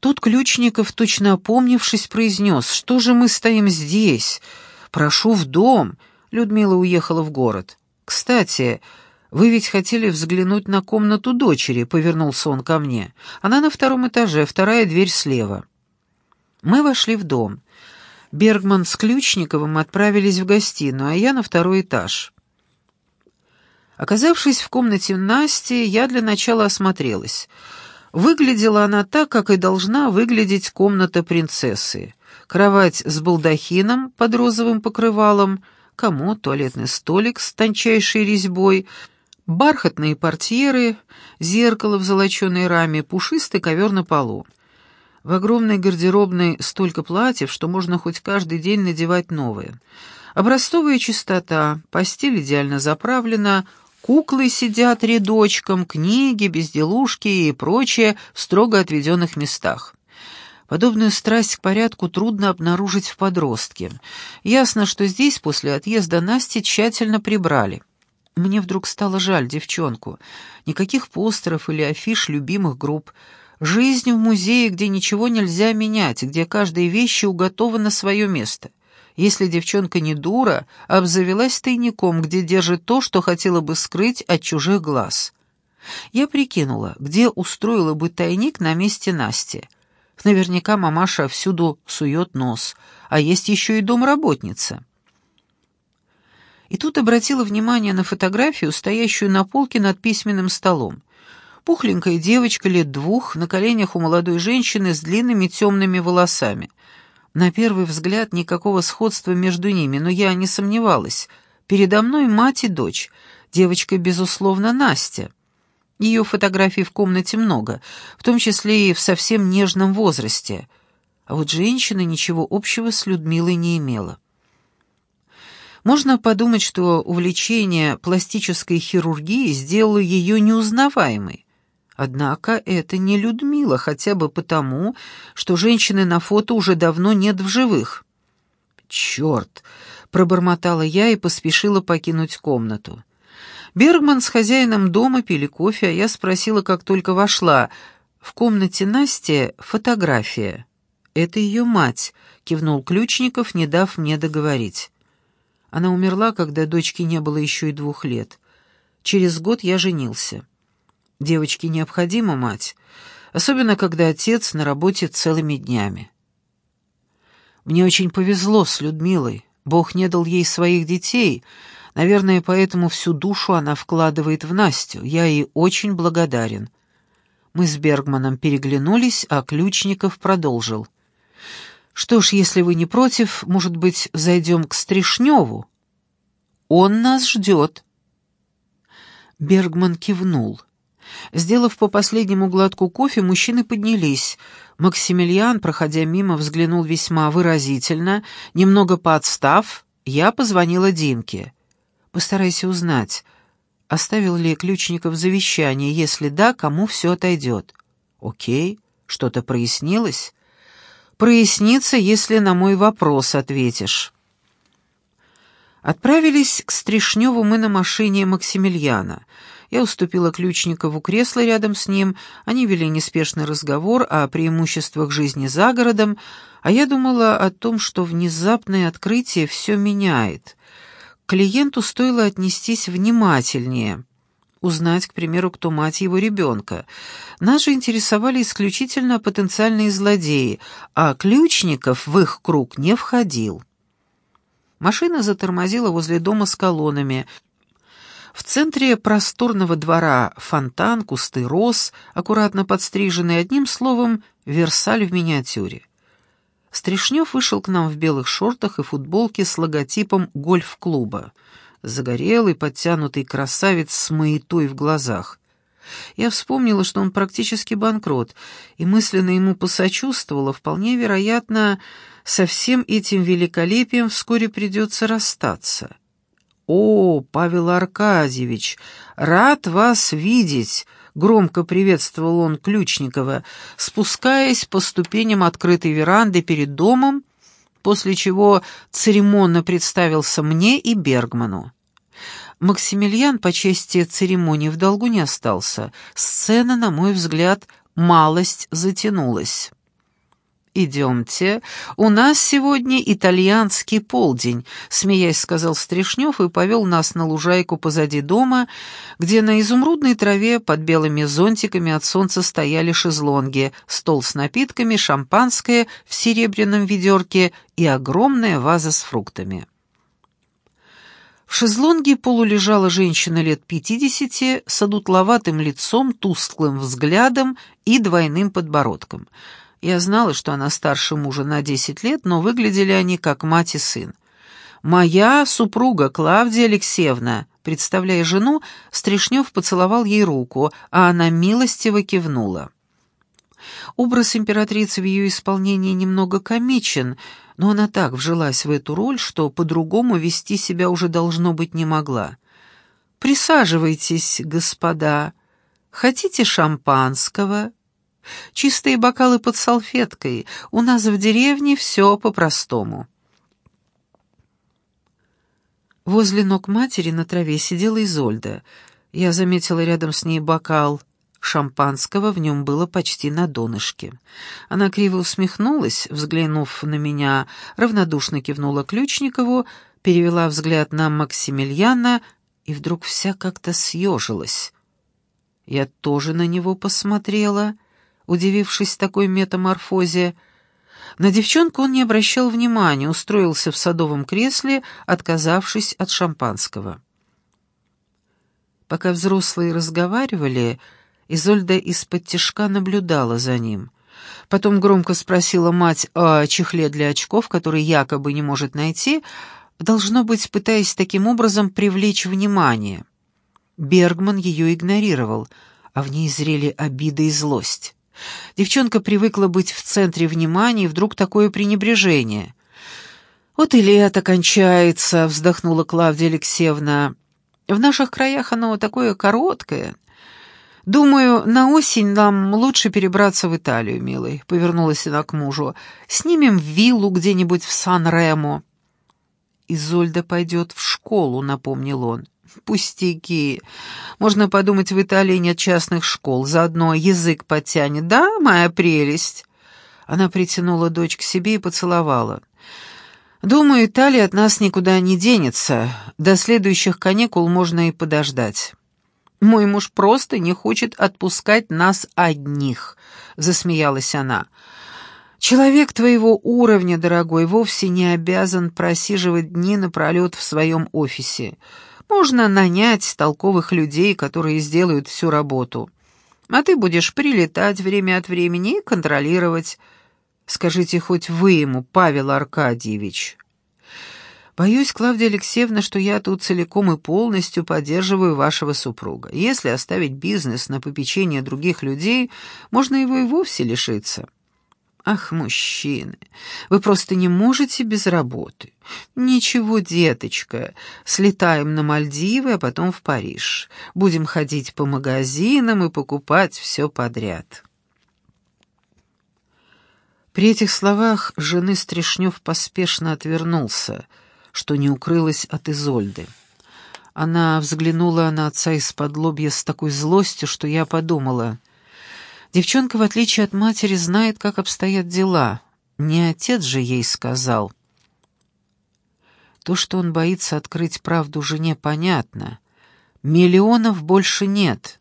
Тут Ключников, точно опомнившись, произнес, «Что же мы стоим здесь? Прошу в дом!» Людмила уехала в город. «Кстати, вы ведь хотели взглянуть на комнату дочери», — повернулся он ко мне. «Она на втором этаже, вторая дверь слева». Мы вошли в дом. Бергман с Ключниковым отправились в гостиную, а я на второй этаж. Оказавшись в комнате Насти, я для начала осмотрелась. Выглядела она так, как и должна выглядеть комната принцессы. Кровать с балдахином под розовым покрывалом, комод, туалетный столик с тончайшей резьбой, бархатные портьеры, зеркало в золоченой раме, пушистый ковер на полу. В огромной гардеробной столько платьев, что можно хоть каждый день надевать новые. Образцовая чистота, постель идеально заправлена, куклы сидят рядочком, книги, безделушки и прочее в строго отведенных местах. Подобную страсть к порядку трудно обнаружить в подростке. Ясно, что здесь после отъезда Насти тщательно прибрали. Мне вдруг стало жаль девчонку. Никаких постеров или афиш любимых групп — Жизнь в музее, где ничего нельзя менять, где каждая вещь уготова на свое место. Если девчонка не дура, обзавелась тайником, где держит то, что хотела бы скрыть от чужих глаз. Я прикинула, где устроила бы тайник на месте Насти. Наверняка мамаша всюду сует нос, а есть еще и домработница. И тут обратила внимание на фотографию, стоящую на полке над письменным столом. Пухленькая девочка лет двух, на коленях у молодой женщины с длинными темными волосами. На первый взгляд никакого сходства между ними, но я не сомневалась. Передо мной мать и дочь. Девочка, безусловно, Настя. Ее фотографий в комнате много, в том числе и в совсем нежном возрасте. А вот женщина ничего общего с Людмилой не имела. Можно подумать, что увлечение пластической хирургией сделало ее неузнаваемой. Однако это не Людмила, хотя бы потому, что женщины на фото уже давно нет в живых. «Черт!» — пробормотала я и поспешила покинуть комнату. Бергман с хозяином дома пили кофе, а я спросила, как только вошла. В комнате Насти фотография. «Это ее мать», — кивнул Ключников, не дав мне договорить. Она умерла, когда дочке не было еще и двух лет. Через год я женился. Девочке необходима мать, особенно когда отец на работе целыми днями. Мне очень повезло с Людмилой. Бог не дал ей своих детей. Наверное, поэтому всю душу она вкладывает в Настю. Я ей очень благодарен. Мы с Бергманом переглянулись, а Ключников продолжил. «Что ж, если вы не против, может быть, зайдем к Стришневу? Он нас ждет». Бергман кивнул. Сделав по последнему глотку кофе, мужчины поднялись. Максимилиан, проходя мимо, взглянул весьма выразительно. Немного подстав, я позвонила Динке. «Постарайся узнать, оставил ли Ключников завещание, если да, кому все отойдет». «Окей, что-то прояснилось?» «Прояснится, если на мой вопрос ответишь». Отправились к Стришневу мы на машине Максимилиана — я уступила Ключникову кресло рядом с ним, они вели неспешный разговор о преимуществах жизни за городом, а я думала о том, что внезапное открытие все меняет. К клиенту стоило отнестись внимательнее, узнать, к примеру, кто мать его ребенка. Нас же интересовали исключительно потенциальные злодеи, а Ключников в их круг не входил. Машина затормозила возле дома с колоннами — в центре просторного двора фонтан, кусты роз, аккуратно подстриженный одним словом «Версаль в миниатюре». Стришнев вышел к нам в белых шортах и футболке с логотипом гольф-клуба. Загорелый, подтянутый красавец с маятой в глазах. Я вспомнила, что он практически банкрот, и мысленно ему посочувствовала, вполне вероятно, со всем этим великолепием вскоре придется расстаться. «О, Павел Аркадьевич, рад вас видеть!» — громко приветствовал он Ключникова, спускаясь по ступеням открытой веранды перед домом, после чего церемонно представился мне и Бергману. Максимилиан по чести церемонии в долгу не остался. Сцена, на мой взгляд, малость затянулась. «Идемте, у нас сегодня итальянский полдень», — смеясь сказал Стришнев и повел нас на лужайку позади дома, где на изумрудной траве под белыми зонтиками от солнца стояли шезлонги, стол с напитками, шампанское в серебряном ведерке и огромная ваза с фруктами. В шезлонге полулежала женщина лет пятидесяти с одутловатым лицом, тусклым взглядом и двойным подбородком — я знала, что она старше мужа на десять лет, но выглядели они как мать и сын. «Моя супруга Клавдия Алексеевна», представляя жену, Стришнев поцеловал ей руку, а она милостиво кивнула. Образ императрицы в ее исполнении немного комичен, но она так вжилась в эту роль, что по-другому вести себя уже должно быть не могла. «Присаживайтесь, господа. Хотите шампанского?» Чистые бокалы под салфеткой. У нас в деревне все по-простому. Возле ног матери на траве сидела Изольда. Я заметила рядом с ней бокал шампанского, в нем было почти на донышке. Она криво усмехнулась, взглянув на меня, равнодушно кивнула Ключникову, перевела взгляд на Максимилиана и вдруг вся как-то съежилась. Я тоже на него посмотрела — удивившись такой метаморфозе. На девчонку он не обращал внимания, устроился в садовом кресле, отказавшись от шампанского. Пока взрослые разговаривали, Изольда из-под тишка наблюдала за ним. Потом громко спросила мать о чехле для очков, который якобы не может найти, должно быть, пытаясь таким образом привлечь внимание. Бергман ее игнорировал, а в ней зрели обида и злость. Девчонка привыкла быть в центре внимания, и вдруг такое пренебрежение. «Вот и лето кончается», — вздохнула Клавдия Алексеевна. «В наших краях оно такое короткое. Думаю, на осень нам лучше перебраться в Италию, милый», — повернулась она к мужу. «Снимем виллу где-нибудь в Сан-Ремо». «Изольда пойдет в школу», — напомнил он. «Пустяки. Можно подумать, в Италии нет частных школ. Заодно язык подтянет. Да, моя прелесть?» Она притянула дочь к себе и поцеловала. «Думаю, Италия от нас никуда не денется. До следующих каникул можно и подождать». «Мой муж просто не хочет отпускать нас одних», — засмеялась она. «Человек твоего уровня, дорогой, вовсе не обязан просиживать дни напролет в своем офисе. Можно нанять толковых людей, которые сделают всю работу. А ты будешь прилетать время от времени и контролировать. Скажите хоть вы ему, Павел Аркадьевич. Боюсь, Клавдия Алексеевна, что я тут целиком и полностью поддерживаю вашего супруга. Если оставить бизнес на попечение других людей, можно его и вовсе лишиться. Ах, мужчины, вы просто не можете без работы. Ничего, деточка, слетаем на Мальдивы, а потом в Париж. Будем ходить по магазинам и покупать все подряд. При этих словах жены Стришнев поспешно отвернулся, что не укрылось от Изольды. Она взглянула на отца из-под лобья с такой злостью, что я подумала — Девчонка, в отличие от матери, знает, как обстоят дела. Не отец же ей сказал. То, что он боится открыть правду жене, понятно. Миллионов больше нет.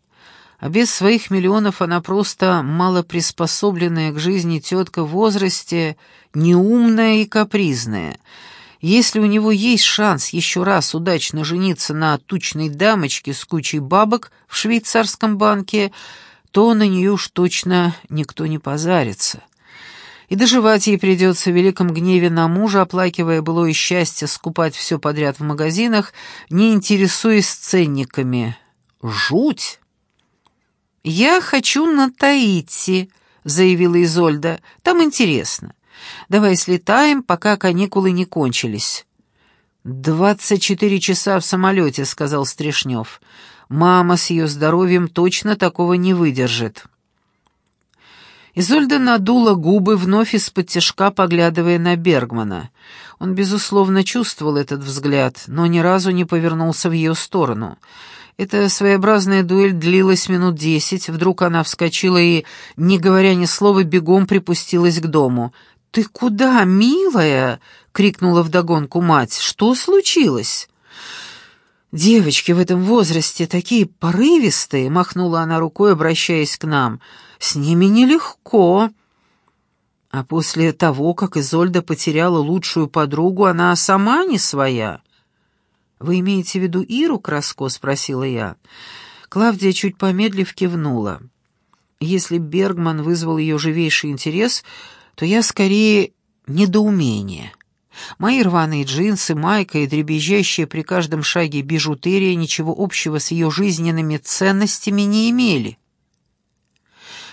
А без своих миллионов она просто малоприспособленная к жизни тетка в возрасте, неумная и капризная. Если у него есть шанс еще раз удачно жениться на тучной дамочке с кучей бабок в швейцарском банке — то на нее уж точно никто не позарится. И доживать ей придется в великом гневе на мужа, оплакивая былое счастье скупать все подряд в магазинах, не интересуясь ценниками. Жуть! «Я хочу на Таити», — заявила Изольда. «Там интересно. Давай слетаем, пока каникулы не кончились». «Двадцать четыре часа в самолете», — сказал Стрешнев. Мама с ее здоровьем точно такого не выдержит. Изольда надула губы, вновь из-под тяжка поглядывая на Бергмана. Он, безусловно, чувствовал этот взгляд, но ни разу не повернулся в ее сторону. Эта своеобразная дуэль длилась минут десять. Вдруг она вскочила и, не говоря ни слова, бегом припустилась к дому. «Ты куда, милая?» — крикнула вдогонку мать. «Что случилось?» «Девочки в этом возрасте такие порывистые», — махнула она рукой, обращаясь к нам. «С ними нелегко». А после того, как Изольда потеряла лучшую подругу, она сама не своя. «Вы имеете в виду Иру Краско?» — спросила я. Клавдия, чуть помедлив, кивнула. Если Бергман вызвал ее живейший интерес, то я скорее недоумение. Мои рваные джинсы, майка и дребезжащая при каждом шаге бижутерия ничего общего с ее жизненными ценностями не имели.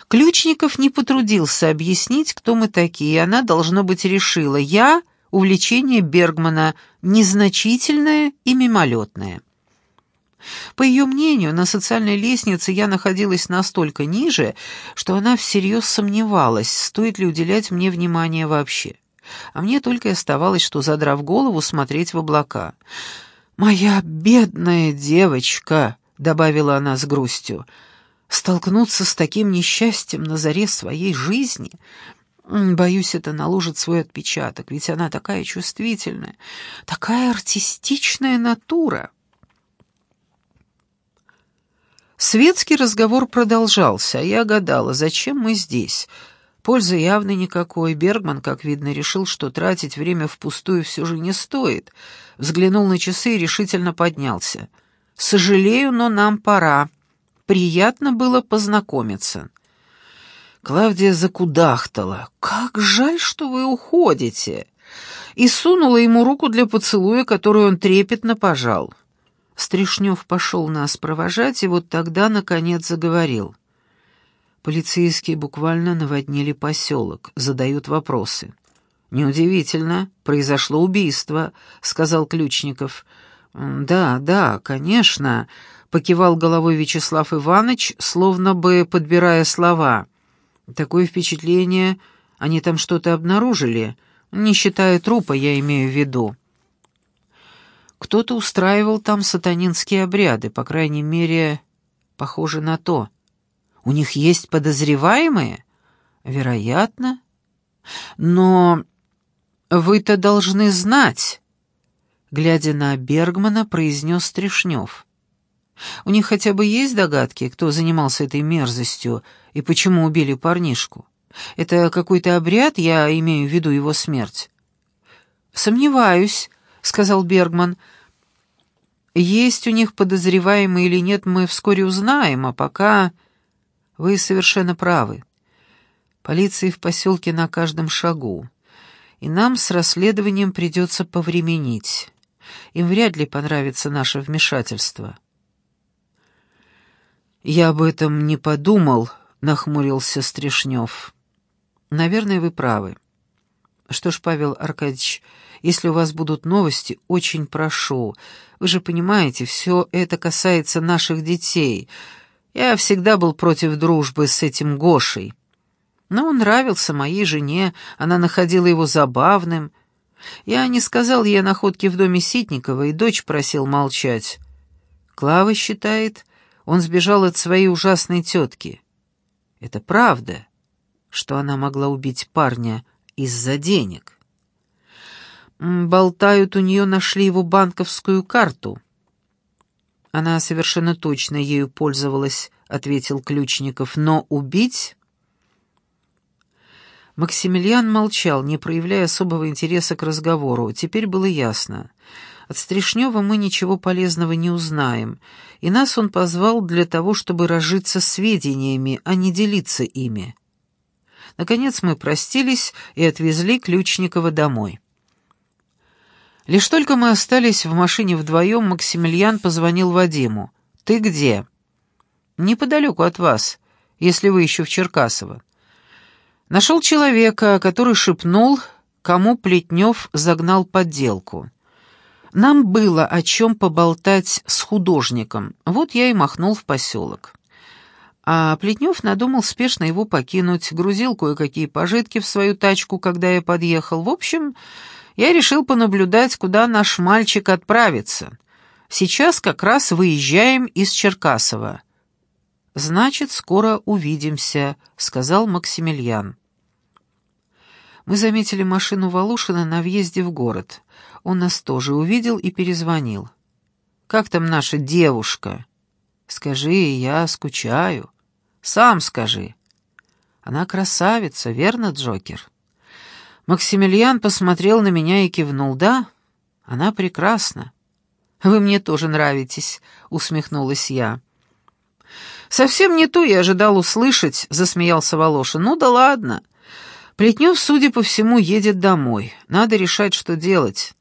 Ключников не потрудился объяснить, кто мы такие, она, должно быть, решила. Я увлечение Бергмана незначительное и мимолетное. По ее мнению, на социальной лестнице я находилась настолько ниже, что она всерьез сомневалась, стоит ли уделять мне внимание вообще. А мне только и оставалось, что, задрав голову, смотреть в облака. «Моя бедная девочка», — добавила она с грустью, — «столкнуться с таким несчастьем на заре своей жизни Боюсь, это наложит свой отпечаток, ведь она такая чувствительная, такая артистичная натура. Светский разговор продолжался, а я гадала, зачем мы здесь. Пользы явно никакой. Бергман, как видно, решил, что тратить время впустую все же не стоит. Взглянул на часы и решительно поднялся. «Сожалею, но нам пора. Приятно было познакомиться». Клавдия закудахтала. «Как жаль, что вы уходите!» и сунула ему руку для поцелуя, которую он трепетно пожал. Стришнев пошел нас провожать, и вот тогда, наконец, заговорил. Полицейские буквально наводнили поселок, задают вопросы. «Неудивительно, произошло убийство», — сказал Ключников. «Да, да, конечно», — покивал головой Вячеслав Иванович, словно бы подбирая слова. Такое впечатление, они там что-то обнаружили, не считая трупа, я имею в виду. Кто-то устраивал там сатанинские обряды, по крайней мере, похоже на то. У них есть подозреваемые? Вероятно. Но вы-то должны знать, глядя на Бергмана, произнес Стришнев. У них хотя бы есть догадки, кто занимался этой мерзостью и почему убили парнишку? Это какой-то обряд, я имею в виду его смерть?» «Сомневаюсь», — сказал Бергман. «Есть у них подозреваемые или нет, мы вскоре узнаем, а пока...» «Вы совершенно правы. Полиции в поселке на каждом шагу, и нам с расследованием придется повременить. Им вряд ли понравится наше вмешательство». «Я об этом не подумал», — нахмурился Стрешнев. «Наверное, вы правы. Что ж, Павел Аркадьевич, если у вас будут новости, очень прошу. Вы же понимаете, все это касается наших детей. Я всегда был против дружбы с этим Гошей. Но он нравился моей жене, она находила его забавным. Я не сказал ей о находке в доме Ситникова, и дочь просил молчать. Клава считает, он сбежал от своей ужасной тетки. Это правда, что она могла убить парня из-за денег. Болтают, у нее нашли его банковскую карту. Она совершенно точно ею пользовалась, ответил Ключников, но убить... Максимилиан молчал, не проявляя особого интереса к разговору. Теперь было ясно. От Стришнева мы ничего полезного не узнаем, и нас он позвал для того, чтобы разжиться сведениями, а не делиться ими. Наконец мы простились и отвезли Ключникова домой. Лишь только мы остались в машине вдвоем, Максимилиан позвонил Вадиму. «Ты где?» «Неподалеку от вас, если вы еще в Черкасово». Нашел человека, который шепнул, кому Плетнев загнал подделку. Нам было о чем поболтать с художником, вот я и махнул в поселок. А Плетнев надумал спешно его покинуть, грузил кое-какие пожитки в свою тачку, когда я подъехал. В общем, я решил понаблюдать, куда наш мальчик отправится. Сейчас как раз выезжаем из Черкасова». «Значит, скоро увидимся», — сказал Максимилиан. Мы заметили машину Волошина на въезде в город. Он нас тоже увидел и перезвонил. «Как там наша девушка?» «Скажи, я скучаю». «Сам скажи». «Она красавица, верно, Джокер?» Максимилиан посмотрел на меня и кивнул. «Да, она прекрасна». «Вы мне тоже нравитесь», — усмехнулась я. «Совсем не то я ожидал услышать», — засмеялся Волошин. «Ну да ладно. Плетнев, судя по всему, едет домой. Надо решать, что делать.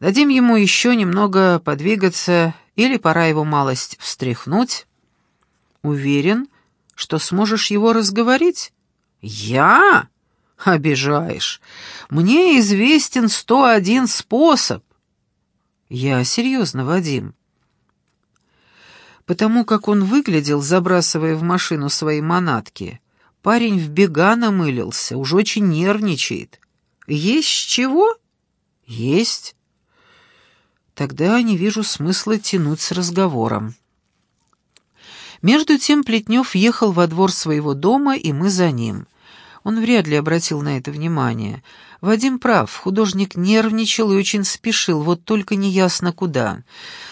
Дадим ему еще немного подвигаться, или пора его малость встряхнуть. Уверен, что сможешь его разговорить?» «Я?» «Обижаешь. Мне известен сто один способ». «Я серьезно, Вадим потому как он выглядел, забрасывая в машину свои манатки. Парень в бега намылился, уж очень нервничает. Есть чего? Есть. Тогда не вижу смысла тянуть с разговором. Между тем Плетнев ехал во двор своего дома, и мы за ним. Он вряд ли обратил на это внимание. Вадим прав, художник нервничал и очень спешил, вот только неясно куда.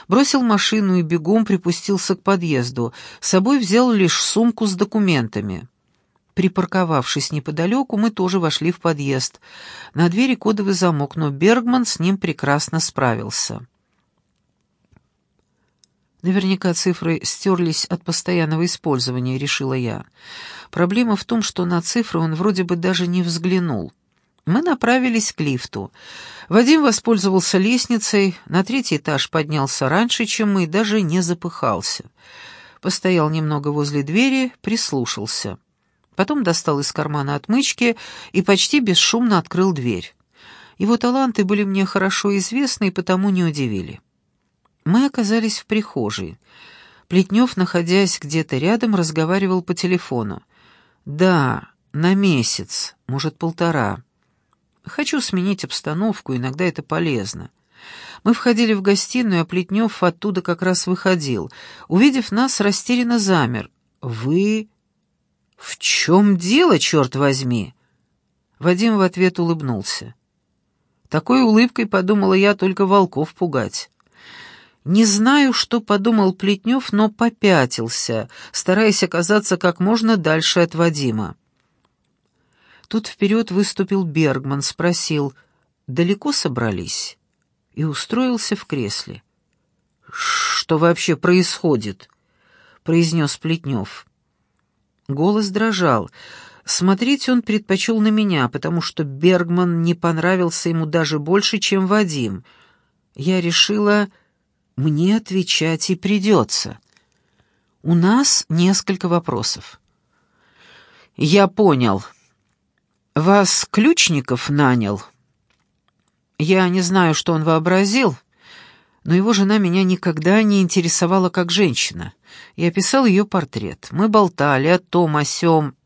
Бросил машину и бегом припустился к подъезду. С собой взял лишь сумку с документами. Припарковавшись неподалеку, мы тоже вошли в подъезд. На двери кодовый замок, но Бергман с ним прекрасно справился. Наверняка цифры стерлись от постоянного использования, решила я. Проблема в том, что на цифры он вроде бы даже не взглянул. Мы направились к лифту. Вадим воспользовался лестницей, на третий этаж поднялся раньше, чем мы, даже не запыхался. Постоял немного возле двери, прислушался. Потом достал из кармана отмычки и почти бесшумно открыл дверь. Его таланты были мне хорошо известны и потому не удивили. Мы оказались в прихожей. Плетнев, находясь где-то рядом, разговаривал по телефону. «Да, на месяц, может, полтора». Хочу сменить обстановку, иногда это полезно. Мы входили в гостиную, а Плетнев оттуда как раз выходил. Увидев нас, растерянно замер. «Вы... в чем дело, черт возьми?» Вадим в ответ улыбнулся. Такой улыбкой, подумала я, только волков пугать. Не знаю, что подумал Плетнев, но попятился, стараясь оказаться как можно дальше от Вадима. Тут вперед выступил Бергман, спросил, далеко собрались? И устроился в кресле. «Что вообще происходит?» — произнес Плетнев. Голос дрожал. Смотреть он предпочел на меня, потому что Бергман не понравился ему даже больше, чем Вадим. Я решила, мне отвечать и придется. У нас несколько вопросов. «Я понял», «Вас Ключников нанял?» Я не знаю, что он вообразил, но его жена меня никогда не интересовала как женщина. Я писал ее портрет. Мы болтали о том, о сём.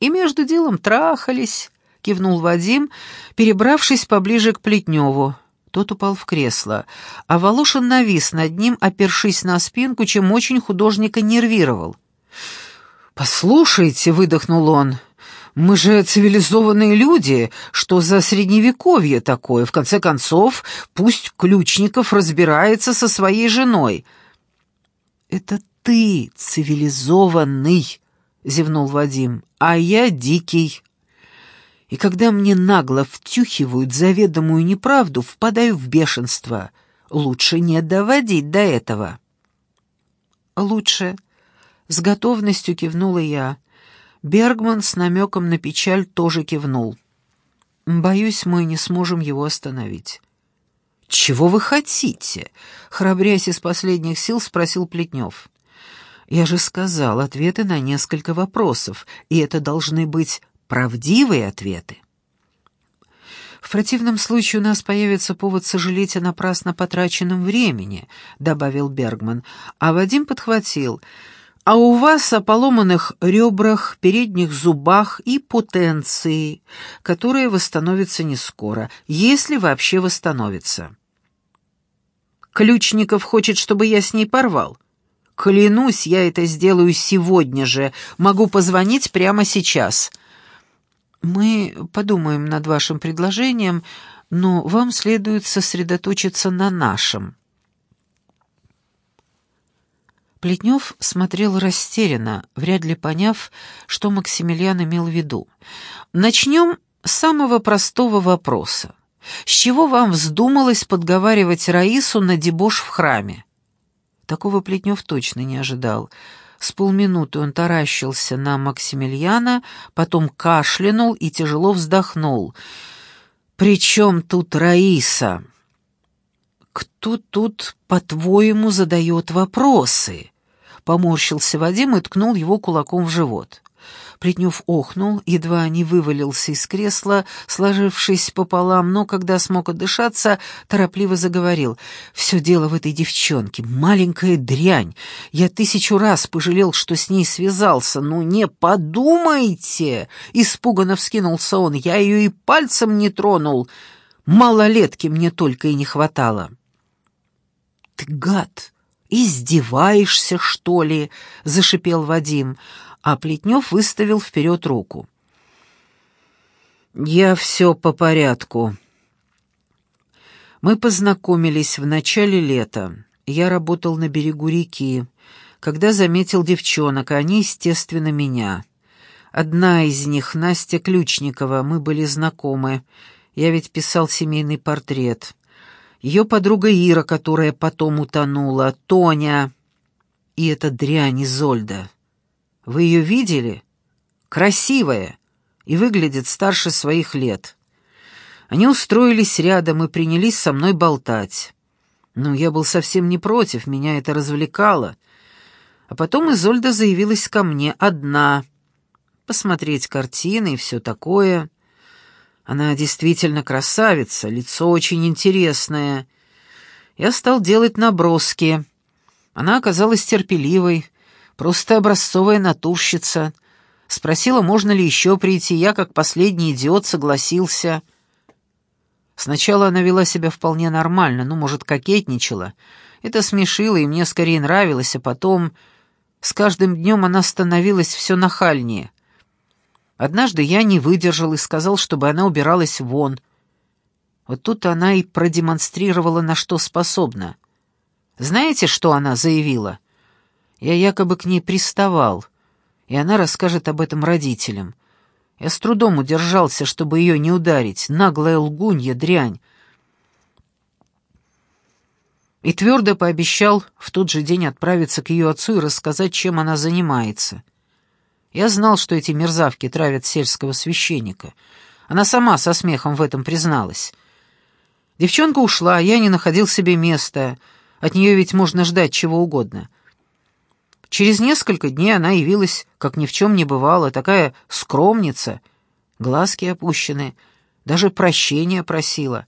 И между делом трахались, — кивнул Вадим, перебравшись поближе к Плетневу. Тот упал в кресло, а Волошин навис над ним, опершись на спинку, чем очень художника нервировал. «Послушайте», — выдохнул он, — мы же цивилизованные люди, что за средневековье такое? В конце концов, пусть Ключников разбирается со своей женой». «Это ты цивилизованный», — зевнул Вадим, — «а я дикий». И когда мне нагло втюхивают заведомую неправду, впадаю в бешенство. Лучше не доводить до этого. «Лучше», — с готовностью кивнула я, — Бергман с намеком на печаль тоже кивнул. «Боюсь, мы не сможем его остановить». «Чего вы хотите?» — храбрясь из последних сил, спросил Плетнев. «Я же сказал, ответы на несколько вопросов, и это должны быть правдивые ответы». «В противном случае у нас появится повод сожалеть о напрасно потраченном времени», — добавил Бергман, а Вадим подхватил — а у вас о поломанных ребрах, передних зубах и потенции, которая восстановится не скоро, если вообще восстановится. Ключников хочет, чтобы я с ней порвал. Клянусь, я это сделаю сегодня же. Могу позвонить прямо сейчас. Мы подумаем над вашим предложением, но вам следует сосредоточиться на нашем. Плетнев смотрел растерянно, вряд ли поняв, что Максимилиан имел в виду. «Начнем с самого простого вопроса. С чего вам вздумалось подговаривать Раису на дебош в храме?» Такого Плетнев точно не ожидал. С полминуты он таращился на Максимилиана, потом кашлянул и тяжело вздохнул. «При чем тут Раиса?» «Кто тут, по-твоему, задает вопросы?» Поморщился Вадим и ткнул его кулаком в живот. Плетнев охнул, едва не вывалился из кресла, сложившись пополам, но, когда смог отдышаться, торопливо заговорил. «Все дело в этой девчонке, маленькая дрянь. Я тысячу раз пожалел, что с ней связался. Ну не подумайте!» Испуганно вскинулся он. «Я ее и пальцем не тронул. Малолетки мне только и не хватало». «Ты гад! Издеваешься, что ли?» — зашипел Вадим а Плетнев выставил вперед руку. «Я все по порядку. Мы познакомились в начале лета. Я работал на берегу реки, когда заметил девчонок, а они, естественно, меня. Одна из них, Настя Ключникова, мы были знакомы. Я ведь писал семейный портрет. Ее подруга Ира, которая потом утонула, Тоня и эта дрянь Изольда. Вы ее видели? Красивая и выглядит старше своих лет. Они устроились рядом и принялись со мной болтать. Ну, я был совсем не против, меня это развлекало. А потом Изольда заявилась ко мне одна. Посмотреть картины и все такое. Она действительно красавица, лицо очень интересное. Я стал делать наброски. Она оказалась терпеливой, Просто образцовая натурщица. Спросила, можно ли еще прийти, я, как последний идиот, согласился. Сначала она вела себя вполне нормально, ну, может, кокетничала. Это смешило, и мне скорее нравилось, а потом... С каждым днем она становилась все нахальнее. Однажды я не выдержал и сказал, чтобы она убиралась вон. Вот тут она и продемонстрировала, на что способна. Знаете, что она заявила? — я якобы к ней приставал, и она расскажет об этом родителям. Я с трудом удержался, чтобы ее не ударить, наглая лгунья, дрянь. И твердо пообещал в тот же день отправиться к ее отцу и рассказать, чем она занимается. Я знал, что эти мерзавки травят сельского священника. Она сама со смехом в этом призналась. Девчонка ушла, я не находил себе места. От нее ведь можно ждать чего угодно. Через несколько дней она явилась, как ни в чем не бывало, такая скромница, глазки опущены, даже прощения просила.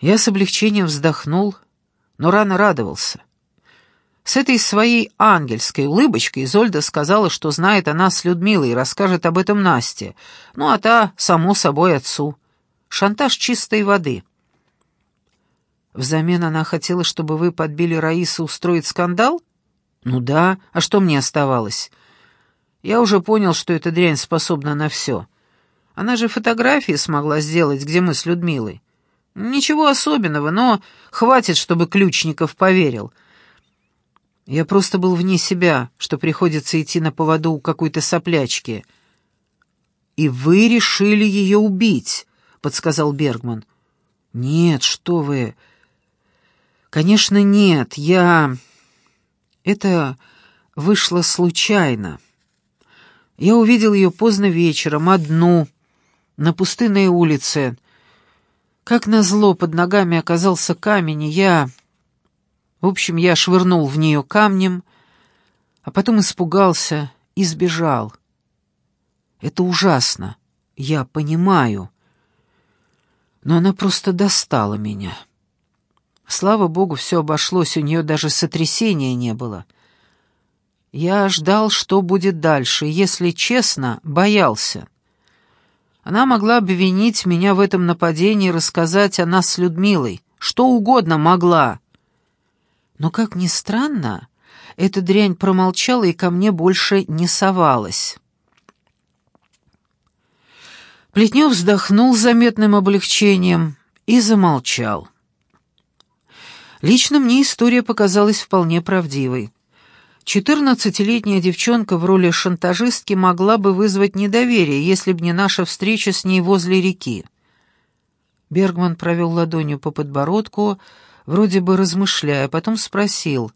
Я с облегчением вздохнул, но рано радовался. С этой своей ангельской улыбочкой Изольда сказала, что знает она с Людмилой и расскажет об этом Насте, ну а та, само собой, отцу. Шантаж чистой воды. Взамен она хотела, чтобы вы подбили Раису устроить скандал? «Ну да, а что мне оставалось?» «Я уже понял, что эта дрянь способна на все. Она же фотографии смогла сделать, где мы с Людмилой. Ничего особенного, но хватит, чтобы Ключников поверил. Я просто был вне себя, что приходится идти на поводу у какой-то соплячки». «И вы решили ее убить?» — подсказал Бергман. «Нет, что вы...» «Конечно, нет. Я...» Это вышло случайно. Я увидел ее поздно вечером, одну, на пустынной улице. Как назло, под ногами оказался камень, и я... В общем, я швырнул в нее камнем, а потом испугался и сбежал. Это ужасно, я понимаю. Но она просто достала меня. Слава богу, все обошлось, у нее даже сотрясения не было. Я ждал, что будет дальше, если честно, боялся. Она могла обвинить меня в этом нападении рассказать о нас с Людмилой, Что угодно могла. Но, как ни странно, эта дрянь промолчала и ко мне больше не совалась. Плетнев вздохнул с заметным облегчением и замолчал. Лично мне история показалась вполне правдивой. Четырнадцатилетняя девчонка в роли шантажистки могла бы вызвать недоверие, если б не наша встреча с ней возле реки. Бергман провел ладонью по подбородку, вроде бы размышляя, потом спросил,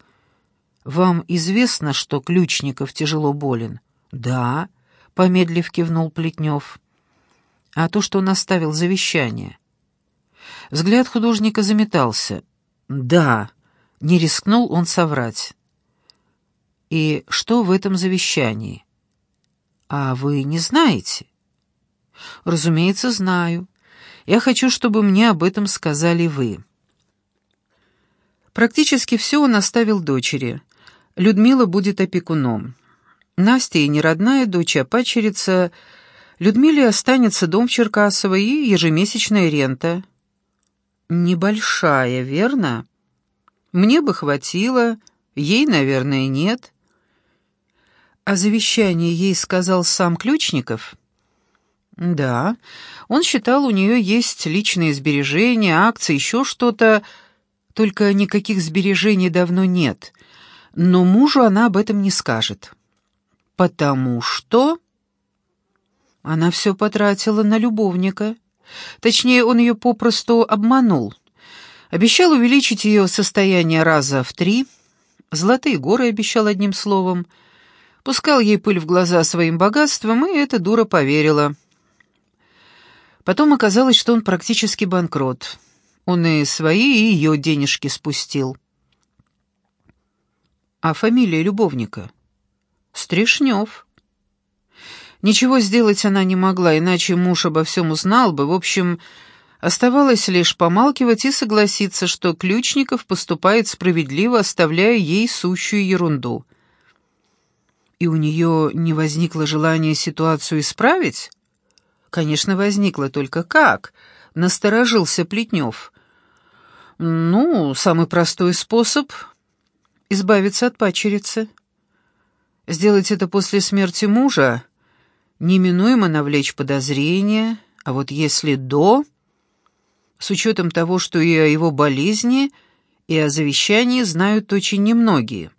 «Вам известно, что Ключников тяжело болен?» «Да», — помедлив кивнул Плетнев а то, что он оставил завещание. Взгляд художника заметался. «Да», — не рискнул он соврать. «И что в этом завещании?» «А вы не знаете?» «Разумеется, знаю. Я хочу, чтобы мне об этом сказали вы». Практически все он оставил дочери. Людмила будет опекуном. Настя и не родная дочь, а пачерица — Людмиле останется дом в Черкасово и ежемесячная рента. Небольшая, верно? Мне бы хватило, ей, наверное, нет. А завещание ей сказал сам Ключников? Да, он считал, у нее есть личные сбережения, акции, еще что-то, только никаких сбережений давно нет. Но мужу она об этом не скажет. Потому что... Она все потратила на любовника. Точнее, он ее попросту обманул. Обещал увеличить ее состояние раза в три. Золотые горы обещал одним словом. Пускал ей пыль в глаза своим богатством, и эта дура поверила. Потом оказалось, что он практически банкрот. Он и свои, и ее денежки спустил. А фамилия любовника? Стрешнев. Ничего сделать она не могла, иначе муж обо всем узнал бы. В общем, оставалось лишь помалкивать и согласиться, что Ключников поступает справедливо, оставляя ей сущую ерунду. И у нее не возникло желания ситуацию исправить? Конечно, возникло, только как? Насторожился Плетнев. Ну, самый простой способ — избавиться от пачерицы. Сделать это после смерти мужа неминуемо навлечь подозрения, а вот если до, с учетом того, что и о его болезни, и о завещании знают очень немногие.